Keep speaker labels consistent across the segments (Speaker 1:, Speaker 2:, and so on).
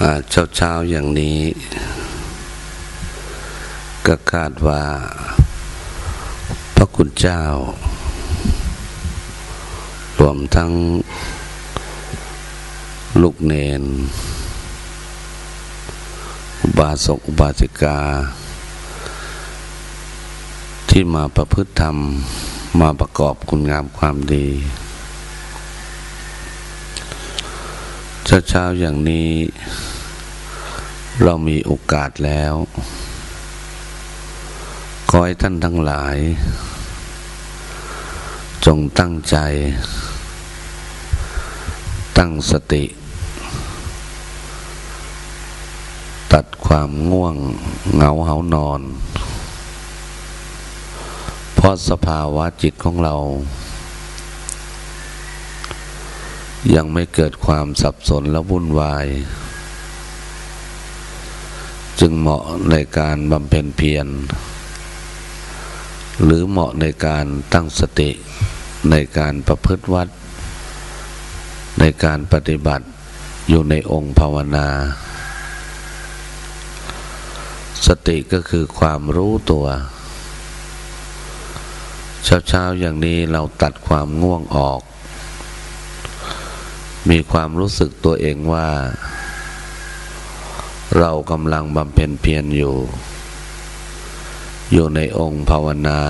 Speaker 1: เช้าเช้าอย่างนี้ ก็คาดว่า พระคุณเจ้า รวมทั้งลูกเนน บาสกบาสิกา ที่มาประพฤติธรรมมาประกอบคุณงามความดีเช้าๆอย่างนี้ เรามีโอกาสแล้ว ขอให้ท่านทั้งหลาย จงตั้งใจ ตั้งสติ ตัดความง่วงเหงาเหานอน เพราะสภาวะจิตของเรา ยังไม่เกิดความสับสนและวุ่นวาย จึงเหมาะในการบำเพ็ญเพียร หรือเหมาะในการตั้งสติในการประพฤติวัด ในการปฏิบัติอยู่ในองค์ภาวนา สติก็คือความรู้ตัว เช้าๆอย่างนี้เราตัดความง่วงออก มีความรู้สึกตัวเองว่า เรากำลังบำเพ็ญเพียรอยู่ อยู่ในองค์ภาวนา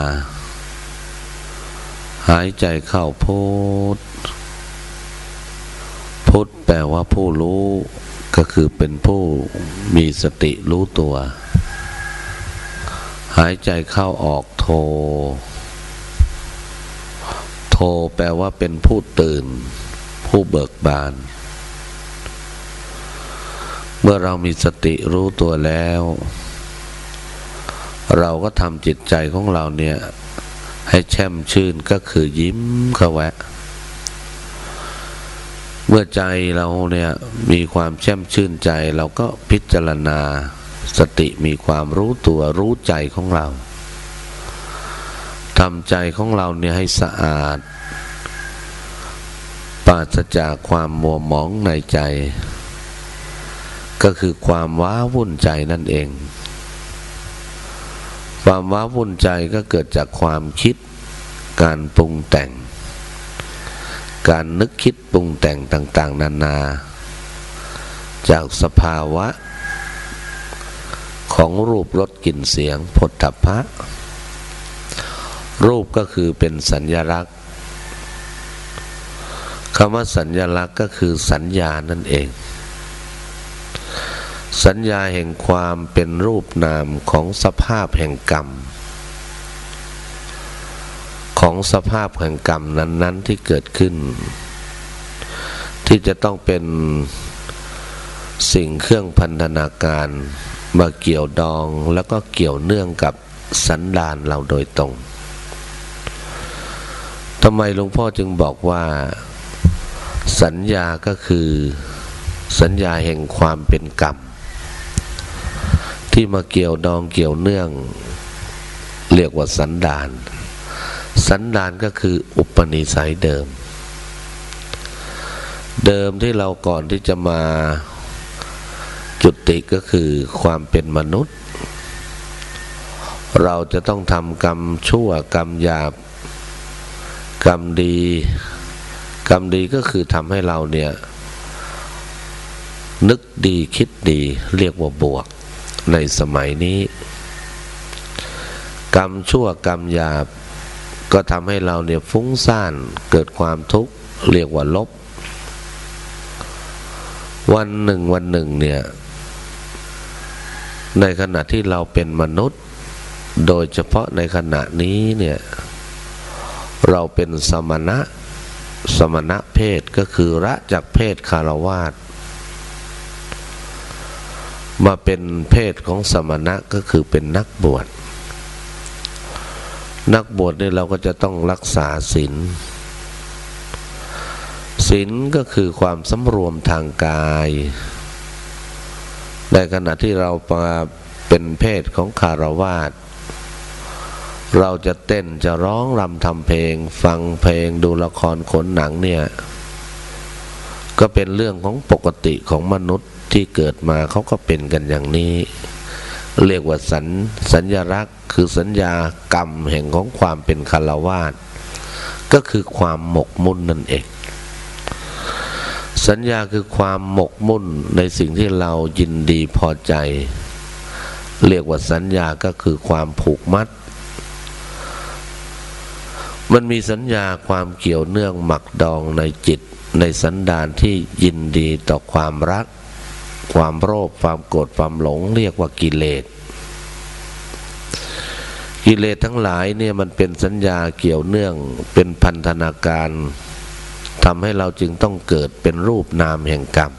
Speaker 1: หายใจเข้าพุทพุทแปลว่าผู้รู้ก็คือเป็นผู้มีสติรู้ตัว หายใจเข้าออกโท โทแปลว่าเป็นผู้ตื่น ผู้เบิกบาน เมื่อเรามีสติรู้ตัวแล้ว เราก็ทำจิตใจของเราเนี่ย ให้แช่มชื่นก็คือยิ้มเข้าแวะเมื่อใจเราเนี่ยมีความแช่มชื่นใจ เราก็พิจารณาสติมีความรู้ตัวรู้ใจของเราทำใจของเราเนี่ยให้สะอาดปราศจากความมัวหมองในใจ ก็คือความว้าวุ่นใจนั่นเอง ความว้าวุ่นใจก็เกิดจากความคิด การปรุงแต่ง การนึกคิดปรุงแต่งต่างๆ นานา จากสภาวะ ของรูปรสกลิ่นเสียงผลถัพพะรูปก็คือเป็นสัญญลักษณ์คำว่าสัญญลักษณ์ก็คือสัญญานั่นเอง สัญญาแห่งความเป็นรูปนามของสภาพแห่งกรรม ของสภาพแห่งกรรมนั้น ๆ ที่เกิดขึ้น ที่จะต้องเป็นสิ่งเครื่องพันธนาการมาเกี่ยวดองแล้วก็เกี่ยวเนื่องกับสันดานเราโดยตรงทำไมหลวงพ่อจึงบอกว่า สัญญาก็คือ สัญญาแห่งความเป็นกรรม ที่มาเกี่ยวดองเกี่ยวเนื่อง เรียกว่าสันดาน สันดานก็คืออุปนิสัยเดิม เดิมที่เราก่อนที่จะมาจุติก็คือความเป็นมนุษย์ เราจะต้องทำกรรมชั่วกรรมหยาบ กรรมดี กรรมดีก็คือทำให้เราเนี่ยนึกดีคิดดีเรียกว่าบวก ในสมัยนี้ กรรมชั่วกรรมหยาบ ก็ทำให้เราเนี่ยฟุ้งซ่านเกิดความทุกข์เรียกว่าลบ วันหนึ่งวันหนึ่งเนี่ยในขณะที่เราเป็นมนุษย์ โดยเฉพาะในขณะนี้เนี่ยเราเป็นสมณะ สมณะเพศก็คือละจากเพศคารวาส มาเป็นเพศของสมณะก็คือเป็นนักบวช นักบวชเนี่ยเราก็จะต้องรักษาศีลศีลก็คือความสำรวมทางกาย ในขณะที่เรามาเป็นเพศของคารวาสเราจะเต้นจะร้องรำทำเพลง ฟังเพลงดูละครขนหนังเนี่ย ก็เป็นเรื่องของปกติของมนุษย์ ที่เกิดมาเขาก็เป็นกันอย่างนี้ เรียกว่าสัญสัญญลักษณ์ คือสัญญากรรมแห่งของความเป็นคารวาสก็คือความหมกมุ่นนั่นเอง สัญญาคือความหมกมุ่นในสิ่งที่เรายินดีพอใจ เรียกว่าสัญญาก็คือความผูกมัด มันมีสัญญาความเกี่ยวเนื่องหมักดองในจิตในสันดานที่ยินดีต่อความรัก ความโลภความโกรธความหลง เรียกว่ากิเลสกิเลสทั้งหลายเนี่ยมันเป็นสัญญาเกี่ยวเนื่องเป็นพันธนาการทำให้เราจึงต้องเกิดเป็นรูปนามแห่งกรรม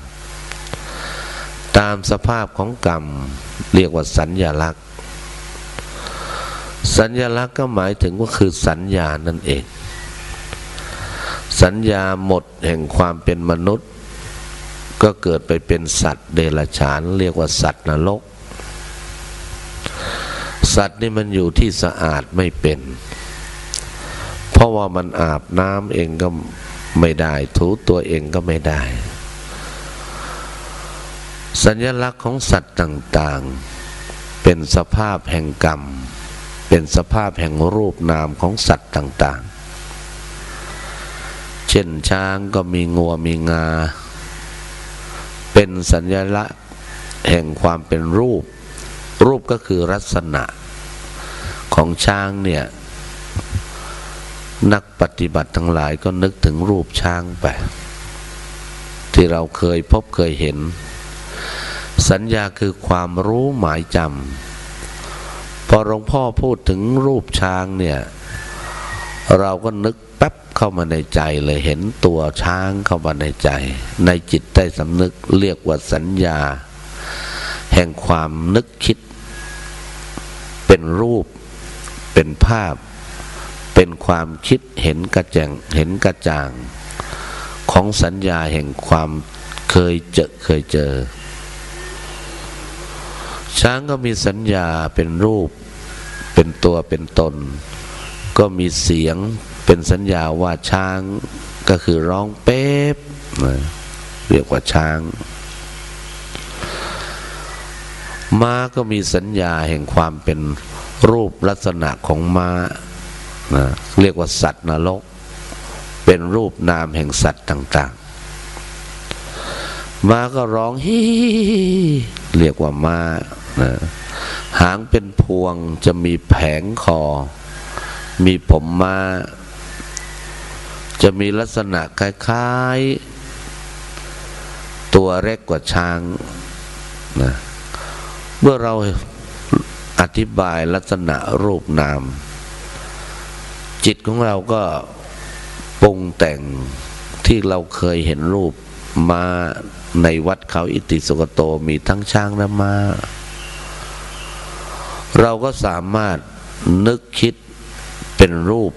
Speaker 1: ตามสภาพของกรรม เรียกว่าสัญญาลักษณ์ สัญญาลักษณ์ก็หมายถึงว่าคือสัญญานั่นเอง สัญญาหมดแห่งความเป็นมนุษย์ ก็เกิดไปเป็นสัตว์เดรัจฉาน เรียกว่าสัตว์นรก สัตว์นี่มันอยู่ที่สะอาดไม่เป็น เพราะว่ามันอาบน้ำเองก็ไม่ได้ ถูตัวเองก็ไม่ได้ สัญลักษณ์ของสัตว์ต่างๆ เป็นสภาพแห่งกรรม เป็นสภาพแห่งรูปนามของสัตว์ต่างๆ เช่นช้างก็มีงัวมีงา เป็นสัญลักษณ์แห่งความเป็นรูป รูปก็คือลักษณะของช้างเนี่ย นักปฏิบัติทั้งหลายก็นึกถึงรูปช้างไป ที่เราเคยพบเคยเห็น สัญญาคือความรู้หมายจำพอหลวงพ่อพูดถึงรูปช้างเนี่ย เราก็นึก เข้ามาในใจเลยเห็นตัวช้างเข้ามาในใจ ในจิตใต้สำนึกเรียกว่าสัญญา แห่งความนึกคิด เป็นรูป เป็นภาพ เป็นความคิดเห็นกระแจงเห็นกระจ่าง ของสัญญาแห่งความเคยเจอเคยเจอ ช้างก็มีสัญญาเป็นรูป เป็นตัวเป็นตน ก็มีเสียง เป็นสัญญาว่าช้างก็คือร้องเป๊บเรียกว่าช้าง ม้าก็มีสัญญาแห่งความเป็นรูปลักษณะของม้านะเรียกว่าสัตว์นรก เป็นรูปนามแห่งสัตว์ต่างๆ ม้าก็ร้องฮีเรียกว่าม้านะหางเป็นพวงจะมีแผงคอ มีผมม้า จะมีลักษณะคล้ายๆ ตัวเล็กกว่าช้างนะเมื่อเราอธิบายลักษณะรูปนาม จิตของเราก็ปรุงแต่งที่เราเคยเห็นรูปมาในวัดเขาอิติสุกโตมีทั้งช้างและมา้า เราก็สามารถนึกคิดเป็นรูป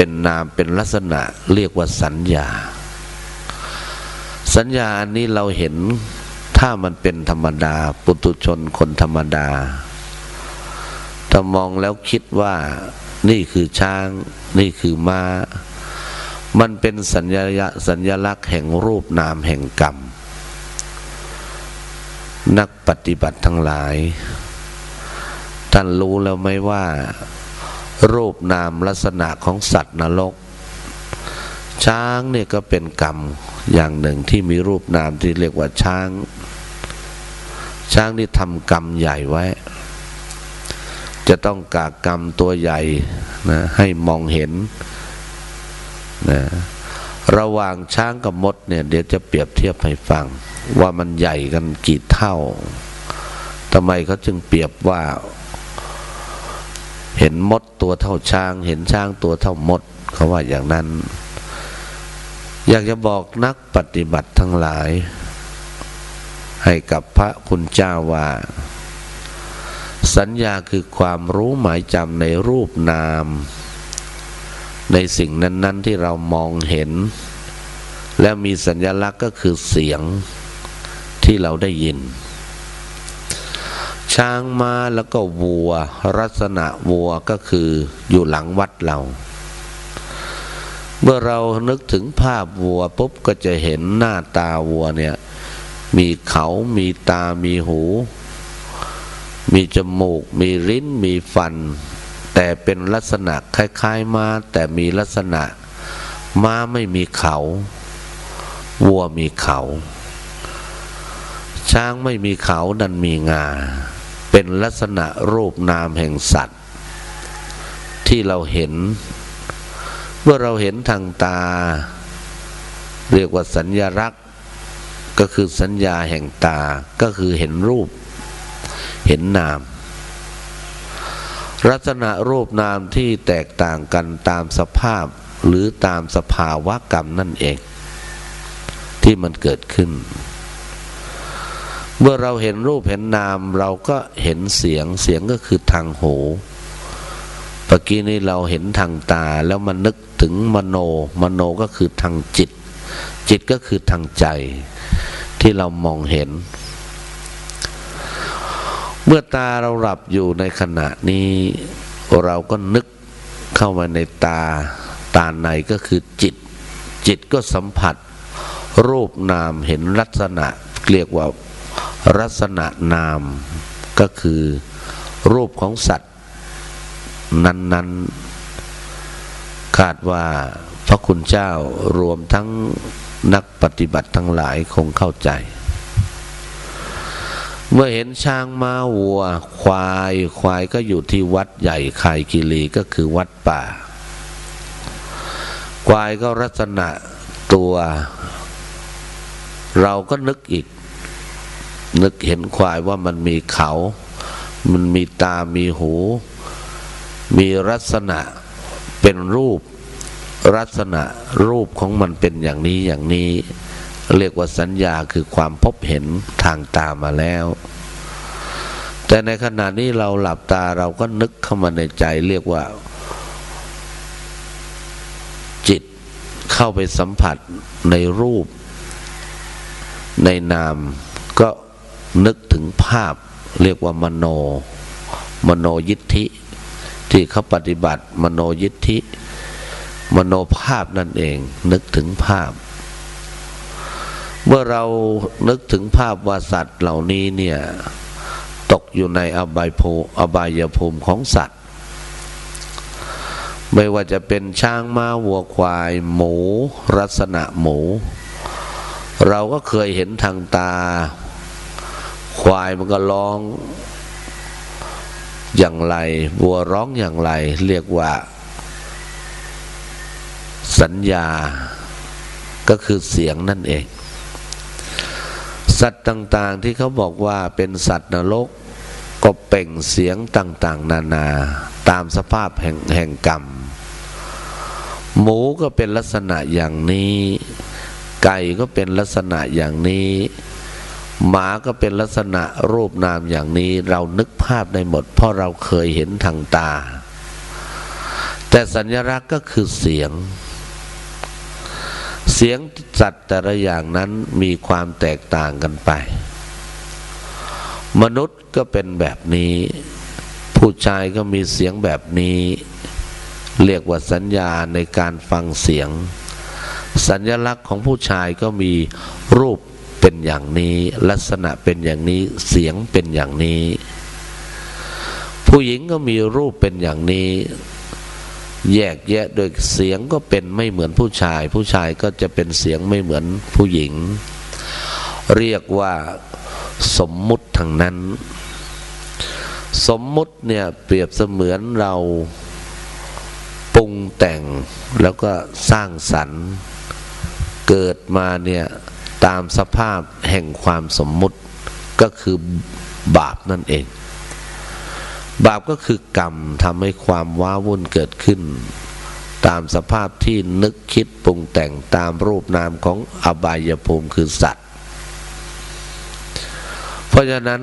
Speaker 1: เป็นนามเป็นลักษณะเรียกว่าสัญญา สัญญาอันนี้เราเห็นถ้ามันเป็นธรรมดา ปุตุชนคนธรรมดาถ้ามองแล้วคิดว่านี่คือช้าง นี่คือมา้า มันเป็นสัญญาสัญญลักษณ์แห่งรูปนามแห่งกรรม นักปฏิบัติทั้งหลาย ท่านรู้แล้วไหมว่า รูปนามลักษณะของสัตว์นรก ช้างเนี่ยก็เป็นกรรมอย่างหนึ่งที่มีรูปนามที่เรียกว่าช้าง ช้างที่ทำกรรมใหญ่ไว้ จะต้องกากกรรมตัวใหญ่นะให้มองเห็นนะระหว่างช้างกับมดเนี่ยเดี๋ยวจะเปรียบเทียบให้ฟัง ว่ามันใหญ่กันกี่เท่าทำไมเขาจึงเปรียบว่า เห็นมดตัวเท่าช้าง เห็นช้างตัวเท่ามด เขาว่าอย่างนั้น อยากจะบอกนักปฏิบัติทั้งหลาย ให้กับพระคุณเจ้าว่า สัญญาคือความรู้หมายจำในรูปนาม ในสิ่งนั้น ๆที่เรามองเห็น และมีสัญลักษณ์ก็คือเสียงที่เราได้ยิน ช้างมาแล้วก็วัวลักษณะวัวก็คืออยู่หลังวัดเรา เมื่อเรานึกถึงภาพวัวปุ๊บก็จะเห็นหน้าตาวัวเนี่ย มีเขามีตามีหู มีจมูก มีลิ้น มีฟัน แต่เป็นลักษณะคล้ายๆม้าแต่มีลักษณะ ม้าไม่มีเขา วัวมีเขาช้างไม่มีเขาดันมีงา เป็นลักษณะรูปนามแห่งสัตว์ ที่เราเห็น เมื่อเราเห็นทางตา เรียกว่าสัญญลักษณ์ก็คือสัญญาแห่งตาก็คือเห็นรูป เห็นนาม ลักษณะรูปนามที่แตกต่างกันตามสภาพหรือตามสภาวะกรรมนั่นเอง ที่มันเกิดขึ้น เมื่อเราเห็นรูปเห็นนาม เราก็เห็นเสียงเสียงก็คือทางหูเมื่อกี้นี้เราเห็นทางตาแล้วมันนึกถึงมโน มโนก็คือทางจิต จิตก็คือทางใจที่เรามองเห็น เมื่อตาเราหลับอยู่ในขณะนี้ เราก็นึกเข้ามาในตา ตาในก็คือจิต จิตก็สัมผัส รูปนามเห็นลักษณะเรียกว่า ลักษณะนามก็คือ รูปของสัตว์นั้นๆ คาดว่าพระคุณเจ้ารวมทั้งนักปฏิบัติทั้งหลายคงเข้าใจ เมื่อเห็นช้างม้าวัว ควายควายก็อยู่ที่วัดใหญ่ไคกิรีก็คือวัดป่า ควายก็ลักษณะตัว เราก็นึกอีก นึกเห็นควายว่ามันมีเขา มันมีตามีหู มีลักษณะเป็นรูป ลักษณะรูปของมันเป็นอย่างนี้อย่างนี้ เรียกว่าสัญญาคือความพบเห็นทางตามาแล้ว แต่ในขณะนี้เราหลับตาเราก็นึกเข้ามาในใจ เรียกว่า จิตเข้าไปสัมผัสในรูป ในนามก็ นึกถึงภาพเรียกว่ามโน มโนยิทธิ ที่เขาปฏิบัติ มโนยิทธิ มโนภาพนั่นเอง นึกถึงภาพ เมื่อเรานึกถึงภาพว่าสัตว์เหล่านี้เนี่ยตกอยู่ในอบายภูอบายภูมิของสัตว์ ไม่ว่าจะเป็นช้างม้าวัวควาย หมูลักษณะหมู เราก็เคยเห็นทางตา ควายมันก็ร้องอย่างไรวัวร้องอย่างไร เรียกว่า สัญญาก็คือเสียงนั่นเอง สัตว์ต่างๆที่เขาบอกว่าเป็นสัตว์นรกก็เป่งเสียงต่างๆ นานาตามสภาพแห่งแห่งกรรม หมูก็เป็นลักษณะอย่างนี้ ไก่ก็เป็นลักษณะอย่างนี้ หมาก็เป็นลักษณะรูปนามอย่างนี้เรานึกภาพได้หมด เพราะเราเคยเห็นทางตา แต่สัญลักษณ์ก็คือเสียง เสียงสัตว์แต่ละอย่างนั้นมีความแตกต่างกันไป มนุษย์ก็เป็นแบบนี้ ผู้ชายก็มีเสียงแบบนี้ เรียกว่าสัญญาในการฟังเสียง สัญลักษณ์ของผู้ชายก็มีรูป เป็นอย่างนี้ ลักษณะเป็นอย่างนี้เสียงเป็นอย่างนี้ ผู้หญิงก็มีรูปเป็นอย่างนี้ แยกแยะโดยเสียงก็เป็นไม่เหมือนผู้ชาย ผู้ชายก็จะเป็นเสียงไม่เหมือนผู้หญิง เรียกว่าสมมุติทางนั้น สมมุติเนี่ยเปรียบเสมือนเราปรุงแต่งแล้วก็สร้างสรรค์ เกิดมาเนี่ย ตามสภาพแห่งความสมมุติก็คือบาปนั่นเอง บาปก็คือกรรมทำให้ความว้าวุ่นเกิดขึ้น ตามสภาพที่นึกคิดปรุงแต่งตามรูปนามของอบายภูมิคือสัตว์ เพราะฉะนั้น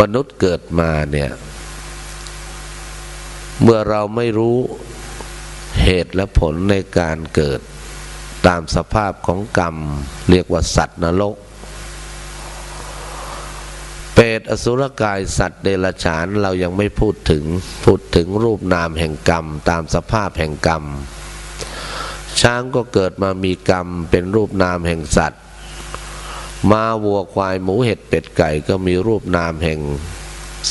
Speaker 1: มนุษย์เกิดมาเนี่ย เมื่อเราไม่รู้เหตุและผลในการเกิด ตามสภาพของกรรม เรียกว่าสัตว์นรก เปรตอสุรกายสัตว์เดรัจฉานเรายังไม่พูดถึงพูดถึงรูปนามแห่งกรรม ตามสภาพแห่งกรรม ช้างก็เกิดมามีกรรมเป็นรูปนามแห่งสัตว์มาวัวควายหมูเห็ดเป็ดไก่ก็มีรูปนามแห่ง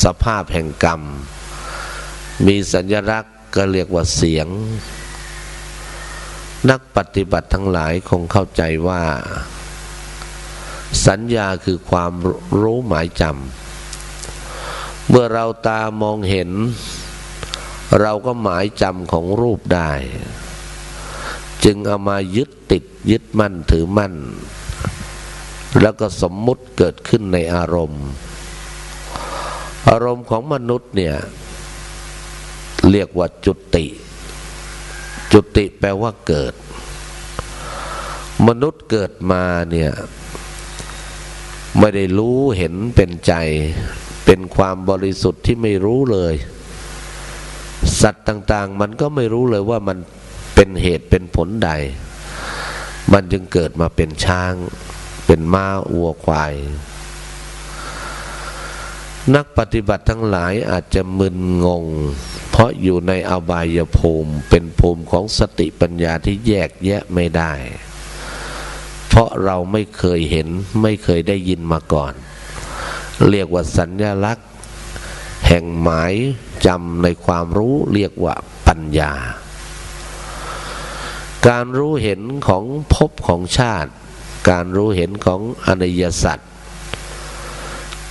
Speaker 1: สภาพแห่งกรรม มีสัญลักษณ์ก็เรียกว่าเสียง นักปฏิบัติทั้งหลายคงเข้าใจว่า สัญญาคือความรู้หมายจำเมื่อเราตามองเห็น เราก็หมายจำของรูปได้ จึงเอามายึดติดยึดมั่นถือมั่น แล้วก็สมมุติเกิดขึ้นในอารมณ์ อารมณ์ของมนุษย์เนี่ย เรียกว่าจุติ จุติแปลว่าเกิด มนุษย์เกิดมาเนี่ย ไม่ได้รู้เห็นเป็นใจ เป็นความบริสุทธิ์ที่ไม่รู้เลย สัตว์ต่างๆ มันก็ไม่รู้เลยว่ามันเป็นเหตุเป็นผลใด มันจึงเกิดมาเป็นช้าง เป็นม้าวัวควาย นักปฏิบัติทั้งหลายอาจจะมึนงง เพราะอยู่ในอบายภูมิเป็นภูมิของสติปัญญาที่แยกแยะไม่ได้ เพราะเราไม่เคยเห็นไม่เคยได้ยินมาก่อน เรียกว่าสัญญลักษณ์ แห่งหมายจำในความรู้เรียกว่าปัญญา การรู้เห็นของภพของชาติ การรู้เห็นของอนิยสัตว์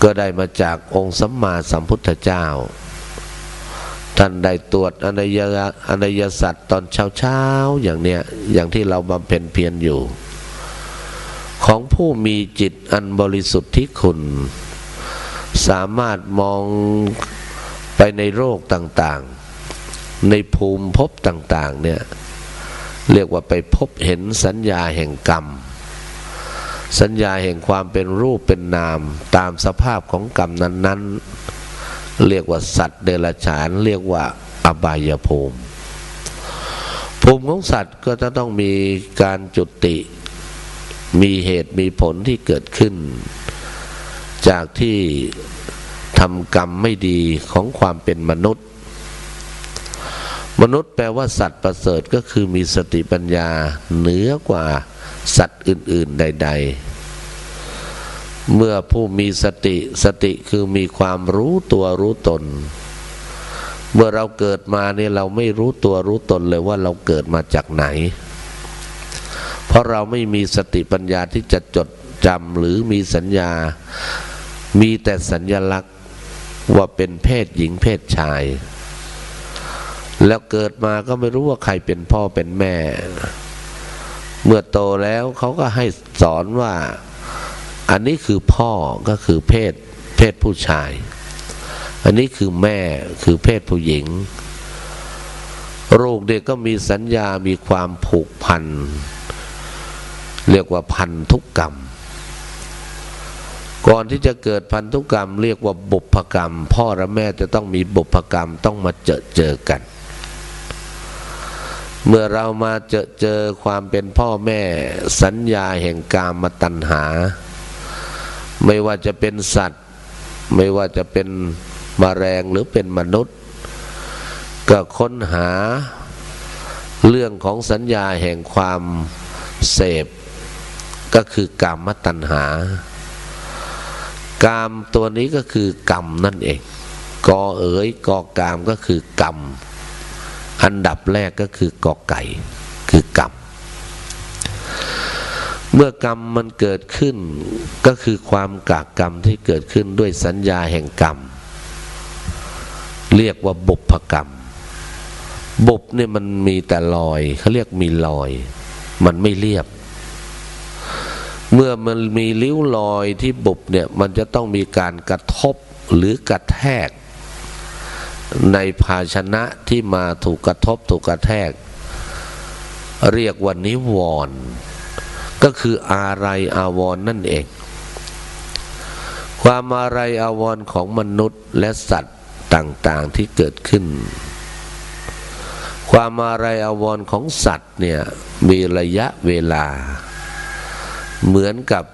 Speaker 1: ก็ได้มาจากองค์สัมมาสัมพุทธเจ้า ท่านได้ตรวจอนยอนยสัตว์ตอนเช้าเช้าๆอย่างเนี้ยอย่างที่เราบำเพ็ญเพียรอยู่ ของผู้มีจิตอันบริสุทธิ์ที่คุณ สามารถมองไปในโรคต่างๆ ในภูมิภพต่างๆเนี่ยเรียกว่าไปพบเห็นสัญญาแห่งกรรม สัญญาแห่งความเป็นรูปเป็นนาม ตามสภาพของกรรมนั้น ๆ เรียกว่าสัตว์เดรัจฉาน เรียกว่าอบายภูมิ ภูมิของสัตว์ก็จะต้องมีการจุติ มีเหตุมีผลที่เกิดขึ้น จากที่ทำกรรมไม่ดีของความเป็นมนุษย์ มนุษย์แปลว่าสัตว์ประเสริฐก็คือมีสติปัญญาเหนือกว่า สัตว์อื่น ๆ ใด ๆ เมื่อผู้มีสติสติคือมีความรู้ตัวรู้ตน เมื่อเราเกิดมาเนี่ยเราไม่รู้ตัวรู้ตนเลยว่าเราเกิดมาจากไหน เพราะเราไม่มีสติปัญญาที่จะจดจำหรือมีสัญญา มีแต่สัญญลักษณ์ว่าเป็นเพศหญิงเพศชาย แล้วเกิดมาก็ไม่รู้ว่าใครเป็นพ่อเป็นแม่ เมื่อโตแล้วเขาก็ให้สอนว่า อันนี้คือพ่อก็คือเพศเพศผู้ชาย อันนี้คือแม่คือเพศผู้หญิงลูกเด็กก็มีสัญญามีความผูกพัน เรียกว่าพันธุกกรรม ก่อนที่จะเกิดพันธุกรรม เรียกว่าบุพกรรม พ่อและแม่จะต้องมีบุพกรรมต้องมาเจอเจอกัน เมื่อเรามาเจอเจอความเป็นพ่อแม่ สัญญาแห่งกามมาตัณหา ไม่ว่าจะเป็นสัตว์ ไม่ว่าจะเป็นมแมลงหรือเป็นมนุษย์ ก็ค้นหาเรื่องของสัญญาแห่งความเสพ ก็คือกามตัณหา กามตัวนี้ก็คือกรรมนั่นเองกอเอ๋ยกอกามก็คือกรรม อันดับแรกก็คือกอไก่ คือกรรม เมื่อกรรมมันเกิดขึ้นก็คือความกากกรรมที่เกิดขึ้นด้วยสัญญาแห่งกรรม เรียกว่าบุพกรรม บุบเนี่ยมันมีแต่ลอยเขาเรียกมีลอย มันไม่เรียบ เมื่อมันมีริ้วรอยที่บุบเนี่ยมันจะต้องมีการกระทบหรือกระแทก ในภาชนะที่มาถูกกระทบถูกกระแทก เรียกว่านิวรณ์ก็คืออะไรอาวรณ์นั่นเอง ความอะไรอาวรณ์ของมนุษย์และสัตว์ต่างๆที่เกิดขึ้น ความอะไรอาวรณ์ของสัตว์เนี่ยมีระยะเวลา เหมือนกับ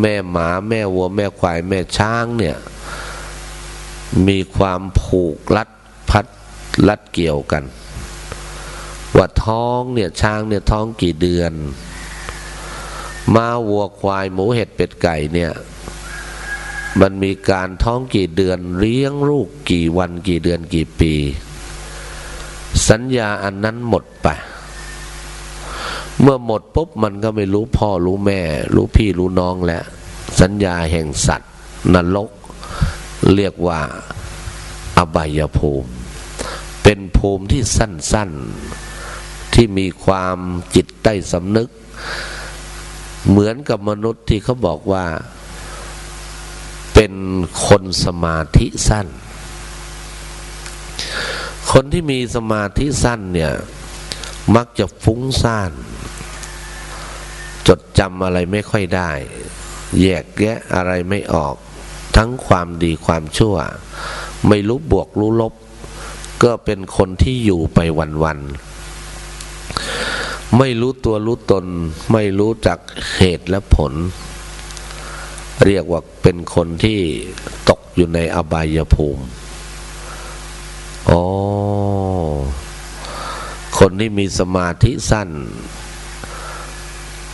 Speaker 1: แม่หมาแม่วัวแม่ควายแม่ช้างเนี่ย มีความผูกรัดพัดรัดเกี่ยวกัน ว่าท้องเนี่ยช้างเนี่ยท้องกี่เดือน มาวัวควายหมูเห็ดเป็ดไก่เนี่ยมันมีการท้องกี่เดือนเลี้ยงลูกกี่วันกี่เดือนกี่ปี สัญญาอันนั้นหมดไป เมื่อหมดปุ๊บมันก็ไม่รู้พ่อรู้แม่ รู้พี่รู้น้องแล้วสัญญาแห่งสัตว์ นรก เรียกว่าอบายภูมิ เป็นภูมิที่สั้นๆ ที่มีความจิตใต้สำนึก เหมือนกับมนุษย์ที่เขาบอกว่า เป็นคนสมาธิสั้น คนที่มีสมาธิสั้นเนี่ย มักจะฟุ้งซ่าน จดจำอะไรไม่ค่อยได้ แยกแยะอะไรไม่ออก ทั้งความดีความชั่ว ไม่รู้บวกรู้ลบ ก็เป็นคนที่อยู่ไปวันๆไม่รู้ตัวรู้ตน ไม่รู้จักเหตุและผล เรียกว่าเป็นคนที่ตกอยู่ในอบายภูมิอ๋อคนที่มีสมาธิสั้น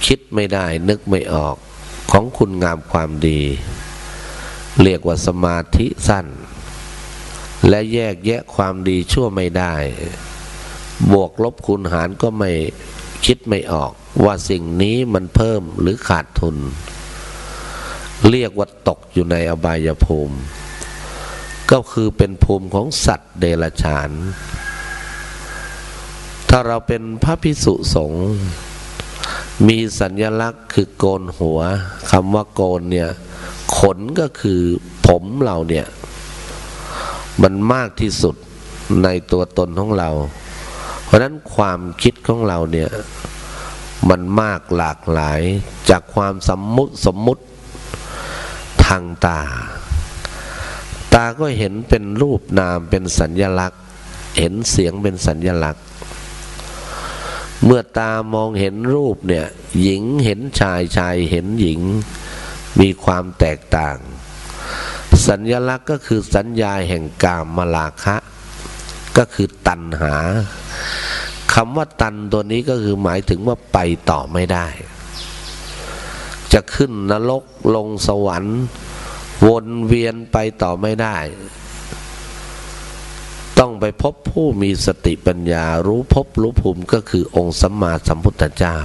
Speaker 1: คิดไม่ได้นึกไม่ออกของคุณงามความดี เรียกว่าสมาธิสั้น และแยกแยะความดีชั่วไม่ได้ บวกลบคูณหารก็ไม่คิดไม่ออก ว่าสิ่งนี้มันเพิ่มหรือขาดทุน เรียกว่าตกอยู่ในอบายภูมิ ก็คือเป็นภูมิของสัตว์เดรัจฉาน ถ้าเราเป็นพระพิสุสงฆ์มีสัญญลักษณ์คือโกนหัวคำว่าโกนเนี่ย ขนก็คือผมเราเนี่ย มันมากที่สุดในตัวตนของเรา เพราะนั้นความคิดของเราเนี่ย มันมากหลากหลายจากความสมมุติสมมุติทางตา ตาก็เห็นเป็นรูปนามเป็นสัญญลักษณ์ เห็นเสียงเป็นสัญญลักษณ์ เมื่อตามองเห็นรูปเนี่ย หญิงเห็นชายชายเห็นหญิง มีความแตกต่าง สัญญลักษณ์ก็คือสัญญาแห่งกามมลาคะ ก็คือตัณหาคำว่าตันตัวนี้ก็คือหมายถึงว่าไปต่อไม่ได้ จะขึ้นนรกลงสวรรค์ วนเวียนไปต่อไม่ได้ ต้องไปพบผู้มีสติปัญญารู้พบรู้ภูมิก็คือองค์สัมมาสัมพุทธเจ้า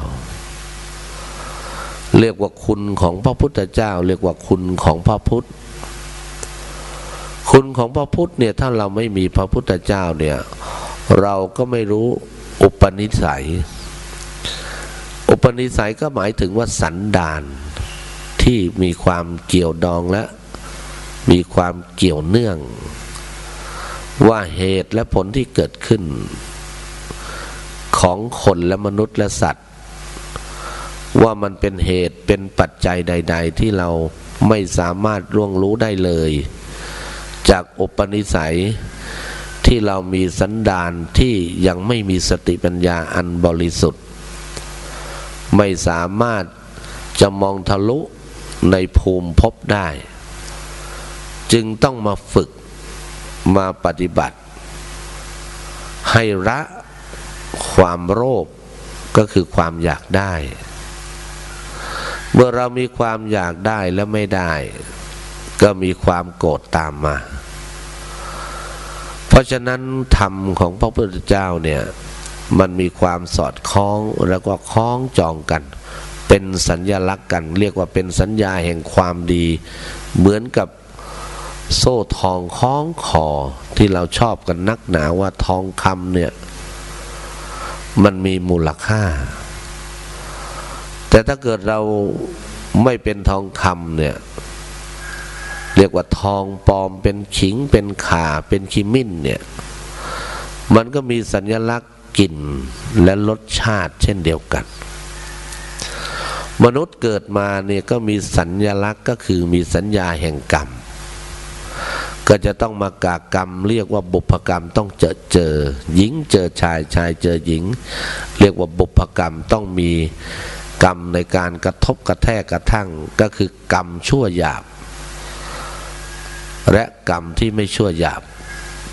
Speaker 1: เรียกว่าคุณของพระพุทธเจ้า เรียกว่าคุณของพระพุทธ คุณของพระพุทธเนี่ยถ้าเราไม่มีพระพุทธเจ้าเนี่ย เราก็ไม่รู้อุปนิสัย อุปนิสัยก็หมายถึงว่าสันดานที่มีความเกี่ยวดองและมีความเกี่ยวเนื่อง ว่าเหตุและผลที่เกิดขึ้น ของคนและมนุษย์และสัตว์ ว่ามันเป็นเหตุเป็นปัจจัยใด ๆ ที่เราไม่สามารถร่วงรู้ได้เลย จากอุปนิสัยที่เรามีสันดานที่ยังไม่มีสติปัญญาอันบริสุทธิ์ ไม่สามารถจะมองทะลุในภูมิพบได้ จึงต้องมาฝึกมาปฏิบัติ ให้ละความโลภก็คือความอยากได้ มื่อเรามีความอยากได้แล้วไม่ได้ ก็มีความโกรธตามมา เพราะฉะนั้นธรรมของพระพุทธเจ้าเนี่ยมันมีความสอดคล้องแล้วก็คล้องจองกัน เป็นสัญญลักษณ์กัน เรียกว่าเป็นสัญญาแห่งความดี เหมือนกับโซ่ทองคล้องคอที่เราชอบกันนักหนาว่าทองคำเนี่ย มันมีมูลค่า แต่ถ้าเกิดเราไม่เป็นทองคำเนี่ย เรียกว่าทองปลอมเป็นขิงเป็นขาเป็นคิมิ้นเนี่ย มันก็มีสัญลักษณ์กลิ่นและรสชาติเช่นเดียวกัน มนุษย์เกิดมาเนี่ยก็มีสัญลักษณ์ก็คือมีสัญญาแห่งกรรม ก็จะต้องมากากรรม เรียกว่าบุพกรรมต้องเจอเจอ หญิงเจอชายชายเจอหญิง เรียกว่าบุพกรรมต้องมี กรรมในการกระทบกระแทกกระทั่งก็คือกรรมชั่วหยาบ และกรรมที่ไม่ชั่วหยาบ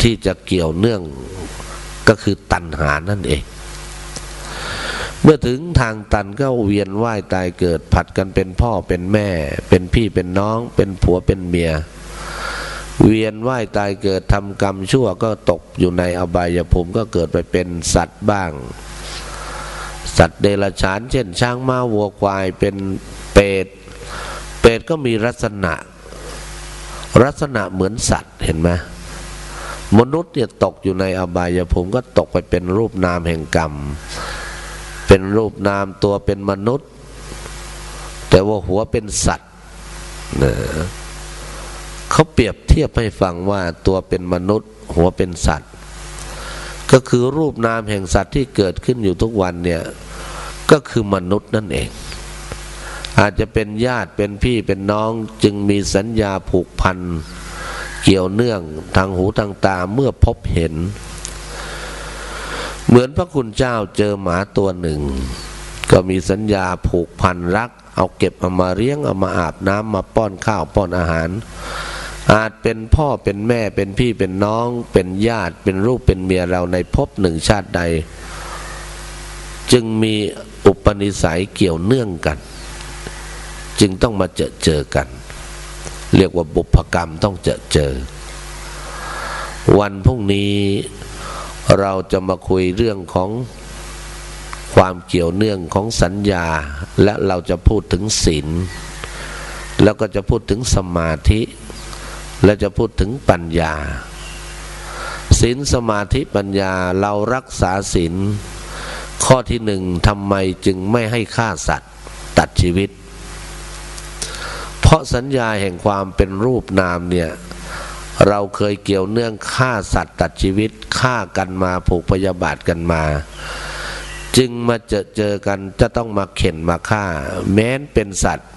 Speaker 1: ที่จะเกี่ยวเนื่องก็คือตัณหานั่นเอง เมื่อถึงทางตันก็เวียนว่ายตายเกิดผัดกันเป็นพ่อเป็นแม่ เป็นพี่เป็นน้อง เป็นผัวเป็นเมีย เวียนว่ายตายเกิดทำกรรมชั่วก็ตกอยู่ในอบายภูมิก็เกิดไปเป็นสัตว์บ้าง สัตว์เดรัจฉาน เช่น ช้างม้าวัวควายเป็นเปรตเปรตก็มีลักษณะ ลักษณะเหมือนสัตว์เห็นไหมมนุษย์เนี่ยตกอยู่ในอบายภูมิก็ตกไปเป็นรูปนามแห่งกรรม เป็นรูปนามตัวเป็นมนุษย์ แต่ว่าหัวเป็นสัตว์นะเขาเปรียบเทียบให้ฟังว่าตัวเป็นมนุษย์ หัวเป็นสัตว์ ก็คือรูปนามแห่งสัตว์ที่เกิดขึ้นอยู่ทุกวันเนี่ยก็คือมนุษย์นั่นเอง อาจจะเป็นญาติเป็นพี่เป็นน้องจึงมีสัญญาผูกพัน เกี่ยวเนื่องทางหูทางตาเมื่อพบเห็น เหมือนพระคุณเจ้าเจอหมาตัวหนึ่ง ก็มีสัญญาผูกพันรัก เอาเก็บเอามาเลี้ยงเอามาอาบน้ำมาป้อนข้าวป้อนอาหาร อาจเป็นพ่อเป็นแม่เป็นพี่เป็นน้อง เป็นญาติเป็นรูปเป็นเมียเราในภพหนึ่งชาติใด จึงมีอุปนิสัยเกี่ยวเนื่องกัน จึงต้องมาเจอเจอกัน เรียกว่าบุพกรรมต้องเจอเจอ วันพรุ่งนี้เราจะมาคุยเรื่องของความเกี่ยวเนื่องของสัญญาและเราจะพูดถึงศีลแล้วก็จะพูดถึงสมาธิ และจะพูดถึงปัญญาศีลสมาธิปัญญาเรารักษาศีลข้อที่หนึ่งทำไมจึงไม่ให้ฆ่าสัตว์ตัดชีวิต เพราะสัญญาแห่งความเป็นรูปนามเนี่ยเราเคยเกี่ยวเนื่องฆ่าสัตว์ตัดชีวิตฆ่ากันมาผูกพยาบาทกันมา จึงมาเจอเจอกันจะต้องมาเข็นมาฆ่า แม้นเป็นสัตว์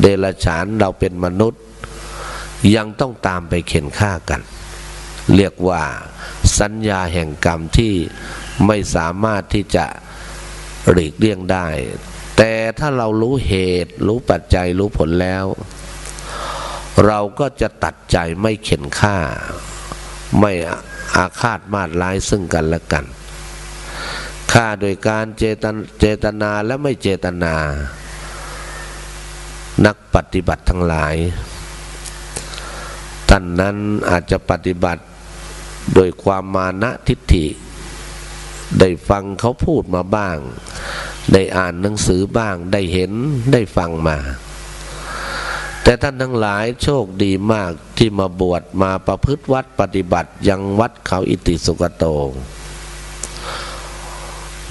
Speaker 1: เดรัจฉานเราเป็นมนุษย์ ยังต้องตามไปเข็นฆ่ากัน เรียกว่าสัญญาแห่งกรรมที่ไม่สามารถที่จะหลีกเลี่ยงได้ แต่ถ้าเรารู้เหตุรู้ปัจจัยรู้ผลแล้ว เราก็จะตัดใจไม่เข็นฆ่า ไม่อาฆาตมาดร้ายซึ่งกันและกันฆ่าโดยการเจตเจตนาและไม่เจตนา นักปฏิบัติทั้งหลาย ท่านนั้นอาจจะปฏิบัติโดยความมานะทิฏฐิ ได้ฟังเขาพูดมาบ้าง ได้อ่านหนังสือบ้าง ได้เห็นได้ฟังมา แต่ท่านทั้งหลายโชคดีมากที่มาบวชมาประพฤติวัดปฏิบัติยังวัดเขาอิติสุกโต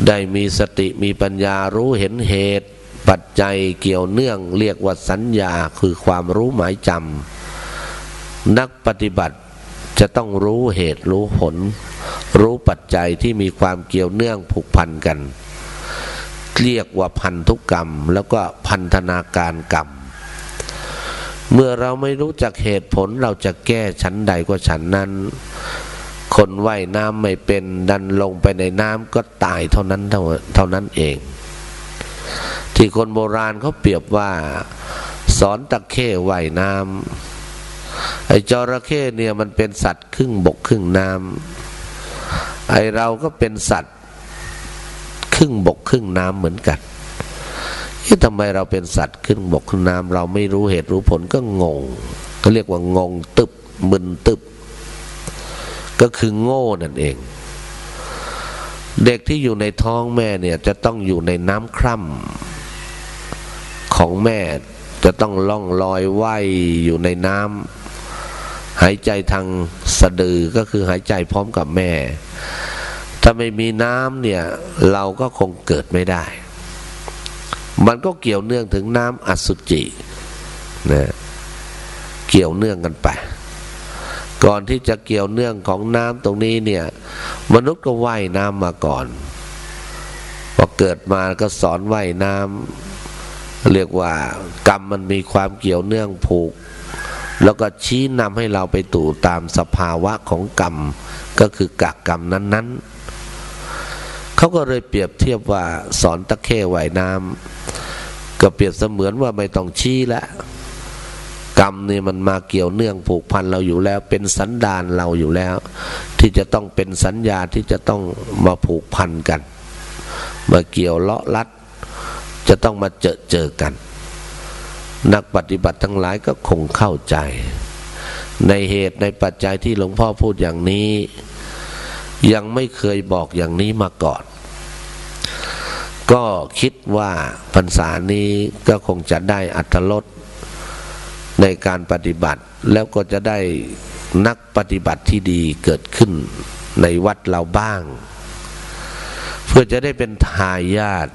Speaker 1: ได้มีสติมีปัญญารู้เห็นเหตุ ปัจจัยเกี่ยวเนื่องเรียกว่าสัญญาคือความรู้หมายจำ นักปฏิบัติจะต้องรู้เหตุรู้ผล รู้ปัจจัยที่มีความเกี่ยวเนื่องผูกพันกัน เรียกว่าพันธุกกรรม แล้วก็พันธนาการกรรม เมื่อเราไม่รู้จักเหตุผลเราจะแก้ชั้นใดก็ชั้นนั้น คนว่ายน้ำไม่เป็นดันลงไปในน้ำก็ตายเท่านั้นเท่าเท่านั้นเอง ที่คนโบราณเขาเปรียบว่า สอนตะเข้ว่ายน้ำ ไอ้จระเข้เนี่ยมันเป็นสัตว์ครึ่งบกครึ่งน้ำไอเราก็เป็นสัตว์ครึ่งบกครึ่งน้ำเหมือนกันที่ทำไมเราเป็นสัตว์ครึ่งบกครึ่งน้ำเราไม่รู้เหตุรู้ผลก็งง ก็เรียกว่างงตึบมึนตึบ ก็คือโง่นั่นเอง เด็กที่อยู่ในท้องแม่เนี่ยจะต้องอยู่ในน้ำคร่ำของแม่จะต้องล่องลอยว่ายอยู่ในน้ำ หายใจทางสะดือก็คือหายใจพร้อมกับแม่ ถ้าไม่มีน้ำเนี่ย เราก็คงเกิดไม่ได้ มันก็เกี่ยวเนื่องถึงน้ำอสุจินะเกี่ยวเนื่องกันไป ก่อนที่จะเกี่ยวเนื่องของน้ำตรงนี้เนี่ย มนุษย์ก็ว่ายน้ำมาก่อนพอเกิดมาก็สอนว่ายน้ำเรียกว่ากรรมมันมีความเกี่ยวเนื่องผูก แล้วก็ชี้นำให้เราไปตู่ตามสภาวะของกรรม ก็คือกักกรรมนั้น ๆ เขาก็เลยเปรียบเทียบว่าสอนตะเข้ว่ายน้ำก็เปรียบเสมือนว่าไม่ต้องชี้แล้วกรรมนี่มันมาเกี่ยวเนื่องผูกพันเราอยู่แล้ว เป็นสันดานเราอยู่แล้ว ที่จะต้องเป็นสัญญาที่จะต้องมาผูกพันกัน มาเกี่ยวเลาะลัด จะต้องมาเจอเจอกัน นักปฏิบัติทั้งหลายก็คงเข้าใจ ในเหตุในปัจจัยที่หลวงพ่อพูดอย่างนี้ ยังไม่เคยบอกอย่างนี้มาก่อน ก็คิดว่าพรรษานี้ก็คงจะได้อัตลดในการปฏิบัติแล้วก็จะได้นักปฏิบัติที่ดีเกิดขึ้นในวัดเราบ้าง เพื่อจะได้เป็นทายาท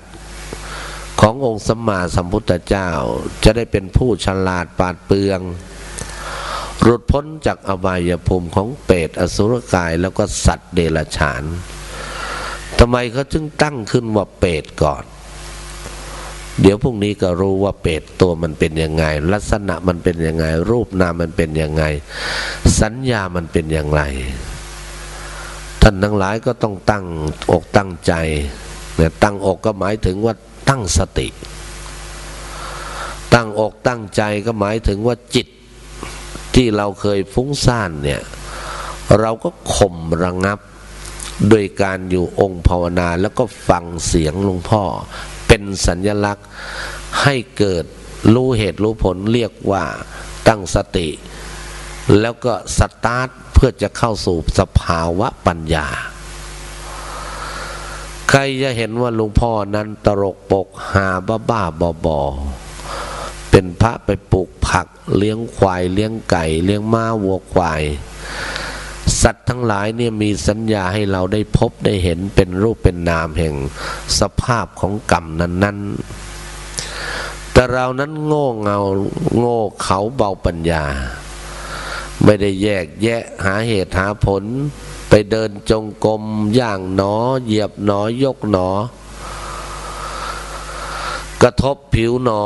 Speaker 1: ขององค์สมมาสัมพุทธเจ้าจะได้เป็นผู้ฉลาดปาดเปือง หลุดพ้นจากอบายภูมิของเปรตอสุรกายแล้วก็สัตว์เดรัจฉานทำไมเขาจึงตั้งขึ้นว่าเปรตก่อน เดี๋ยวพรุ่งนี้ก็รู้ว่าเปรตตัวมันเป็นยังไง ลักษณะมันเป็นยังไง รูปนามมันเป็นยังไง สัญญามันเป็นอย่างไร ท่านทั้งหลายก็ต้องตั้งอกตั้งใจเนี่ยตั้งอกก็หมายถึงว่า ตั้งสติ ตั้งอกตั้งใจก็หมายถึงว่าจิตที่เราเคยฟุ้งซ่านเนี่ย เราก็ข่มระงับโดยการอยู่องค์ภาวนาแล้วก็ฟังเสียงหลวงพ่อ เป็นสัญญลักษณ์ให้เกิดรู้เหตุรู้ผลเรียกว่าตั้งสติ แล้วก็สตาร์ทเพื่อจะเข้าสู่สภาวะปัญญา ใครจะเห็นว่าหลวงพ่อนั้นตรกปกหาบ้าบ้าบอบอเป็นพระไปปลูกผักเลี้ยงควายเลี้ยงไก่ เลี้ยงม้าวัวควาย สัตว์ทั้งหลายเนี่ยมีสัญญาให้เราได้พบได้เห็นเป็นรูปเป็นนามแห่งสภาพของกรรมนั้นๆ แต่เรานั้นโง่เงาโง่เขาเบาปัญญา ไม่ได้แยกแยะหาเหตุหาผล ไปเดินจงกรมย่างหนอ เหยียบหนอยกหนอ กระทบผิวหนอ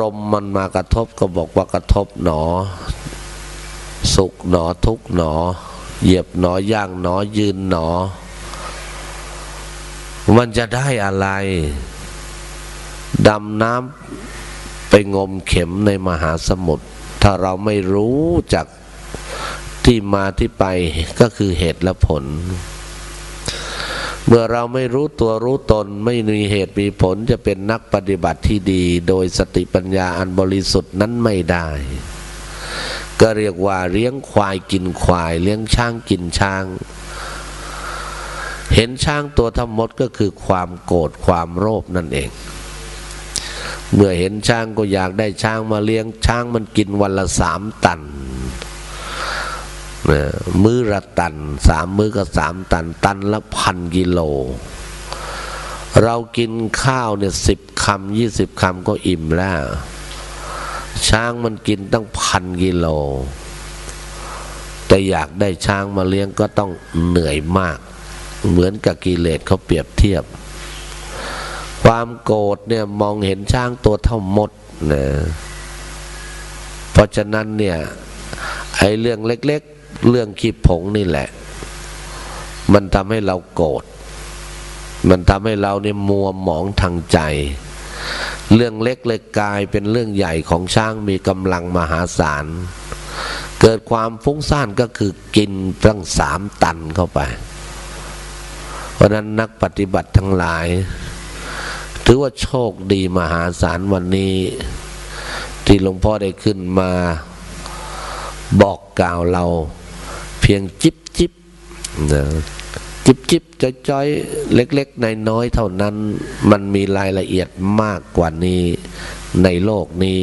Speaker 1: ลมมันมากระทบก็บอกว่ากระทบหนอ สุขหนอทุกหนอ เหยียบหนอย่างหนอยืนหนอ มันจะได้อะไรดำน้ำไปงมเข็มในมหาสมุทรถ้าเราไม่รู้จัก ที่มาที่ไปก็คือเหตุและผล เมื่อเราไม่รู้ตัวรู้ตนไม่มีเหตุมีผลจะเป็นนักปฏิบัติที่ดี โดยสติปัญญาอันบริสุทธิ์นั้นไม่ได้ ก็เรียกว่าเลี้ยงควายกินควาย เลี้ยงช้างกินช้าง เห็นช้างตัวทั้งหมดก็คือความโกรธความโลภนั่นเองเมื่อเห็นช้างก็อยากได้ช้างมาเลี้ยงช้างมันกินวันละสามตัน มื้อละตันสามมื้อก็สามตัน ตันละพันกิโล เรากินข้าวเนี่ยสิบคำยี่สิบคำก็อิ่มแล้ว ช้างมันกินตั้งพันกิโล แต่อยากได้ช้างมาเลี้ยงก็ต้องเหนื่อยมาก เหมือนกับกิเลสเขาเปรียบเทียบ ความโกรธเนี่ยมองเห็นช้างตัวเท่ามดนะเพราะฉะนั้นเนี่ยไอ้เรื่องเล็ก เรื่องขี้ผงนี่แหละ มันทำให้เราโกรธมันทำให้เราเนี่ยมัวหมองทางใจ เรื่องเล็กเลยกลายเป็นเรื่องใหญ่ของช้างมีกำลังมหาศาล เกิดความฟุ้งซ่านก็คือกินตั้งสามตันเข้าไป เพราะนั้นนักปฏิบัติทั้งหลาย ถือว่าโชคดีมหาศาลวันนี้ ที่หลวงพ่อได้ขึ้นมาบอกกล่าวเรา เพียงจิบจิบนะจิบจิบจ้อยจอยเล็กๆในน้อยเท่านั้น มันมีรายละเอียดมากกว่านี้ในโลกนี้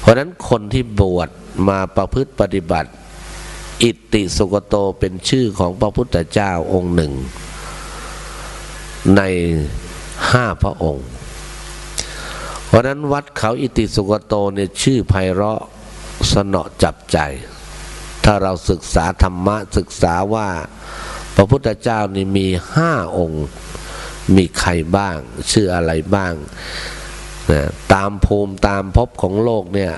Speaker 1: เพราะนั้นคนที่บวชมาประพฤติปฏิบัติ อิติสุกโตเป็นชื่อของพระพุทธเจ้าองค์หนึ่ง ในห้าพระองค์ เพราะนั้นวัดเขาอิติสุกโตเนี่ยชื่อไพเราะสนอจับใจ ถ้าเราศึกษาธรรมะศึกษาว่า พระพุทธเจ้านี่มีห้าองค์ มีใครบ้าง ชื่ออะไรบ้างนะตามภูมิตามภพของโลกเนี่ย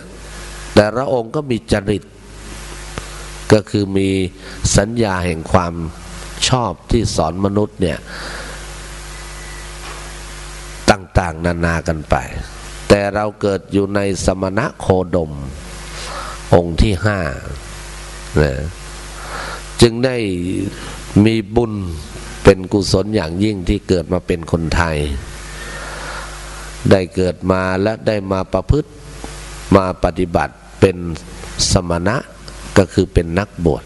Speaker 1: แต่ละองค์ก็มีจริต ก็คือมีสัญญาแห่งความชอบที่สอนมนุษย์เนี่ย ต่างๆ นานากันไป แต่เราเกิดอยู่ในสมณะโคดม องค์ที่ห้า นะจึงได้มีบุญเป็นกุศลอย่างยิ่งที่เกิดมาเป็นคนไทย ได้เกิดมาและได้มาประพฤติมาปฏิบัติเป็นสมณะก็คือเป็นนักบวช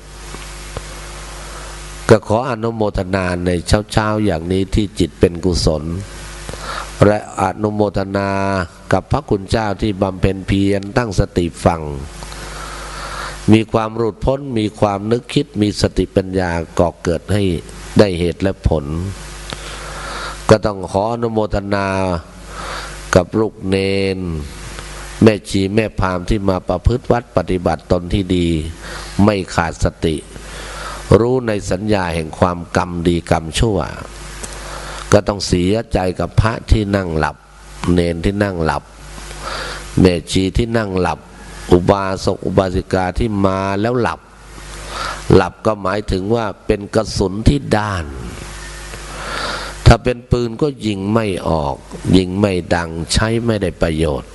Speaker 1: ก็ขออนุโมทนาในเช้าๆอย่างนี้ที่จิตเป็นกุศล และอนุโมทนากับพระคุณเจ้าที่บำเพ็ญเพียรตั้งสติฟัง มีความหลุดพ้น มีความนึกคิด มีสติปัญญาก่อเกิดให้ได้เหตุและผล ก็ต้องขออนุโมทนากับลูกเนน แม่ชีแม่พามที่มาประพฤติวัดปฏิบัติตนที่ดี ไม่ขาดสติ รู้ในสัญญาแห่งความกรรมดีกรรมชั่ว ก็ต้องเสียใจกับพระที่นั่งหลับ เนนที่นั่งหลับ แม่ชีที่นั่งหลับ อุบาสกอุบาสิกาที่มาแล้วหลับ หลับก็หมายถึงว่าเป็นกระสุนที่ด้าน ถ้าเป็นปืนก็ยิงไม่ออก ยิงไม่ดังใช้ไม่ได้ประโยชน์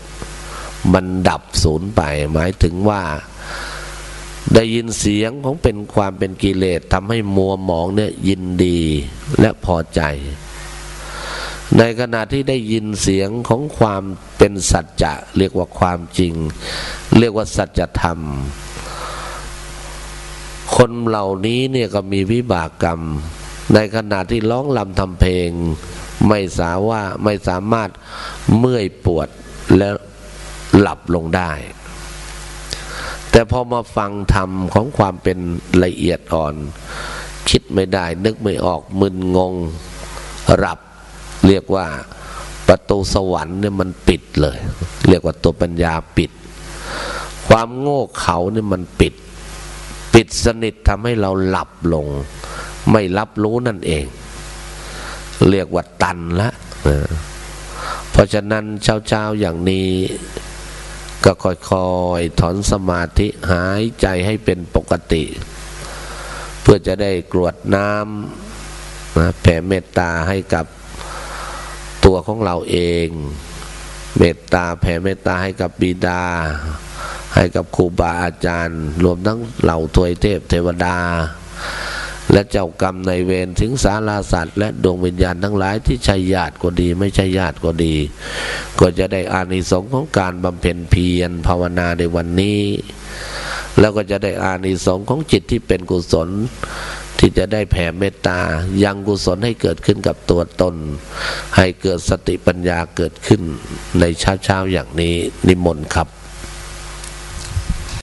Speaker 1: มันดับศูนย์ไป หมายถึงว่าได้ยินเสียงของเป็นความเป็นกิเลสทำให้มัวหมองเนี่ยยินดีและพอใจ ในขณะที่ได้ยินเสียงของความเป็นสัจจะเรียกว่าความจริง เรียกว่าสัจธรรม คนเหล่านี้เนี่ยก็มีวิบากกรรม ในขณะที่ร้องลำทำเพลง ไม่สาว่าไม่สามารถเมื่อยปวดและหลับลงได้ แต่พอมาฟังธรรมของความเป็นละเอียดอ่อน คิดไม่ได้ นึกไม่ออกมึนงงหลับ เรียกว่าประตูสวรรค์เนี่ยมันปิดเลย เรียกว่าตัวปัญญาปิด ความโง่เขาเนี่ยมันปิด ปิดสนิททำให้เราหลับลง ไม่รับรู้นั่นเอง เรียกว่าตันละเพราะฉะนั้นเช้าๆอย่างนี้ ก็ค่อยๆถอนสมาธิหายใจให้เป็นปกติ เพื่อจะได้กรวดน้ำนะแผ่เมตตาให้กับ ตัวของเราเอง เมตตาแผ่เมตตาให้กับบิดา ให้กับครูบาอาจารย์ รวมทั้งเหล่าทวยเทพเทวดา และเจ้ากรรมในเวรถึงสาราสัตว์และดวงวิญญาณทั้งหลายที่ใช่ญาติก็ดี ไม่ใช่ญาติก็ดี ก็จะได้อานิสงส์ของการบำเพ็ญเพียรภาวนาในวันนี้ แล้วก็จะได้อานิสงส์ของจิตที่เป็นกุศล ที่จะได้แผ่เมตตา ยังกุศลให้เกิดขึ้นกับตัวตน ให้เกิดสติปัญญาเกิดขึ้นในเช้าๆอย่างนี้นิมนต์ครับ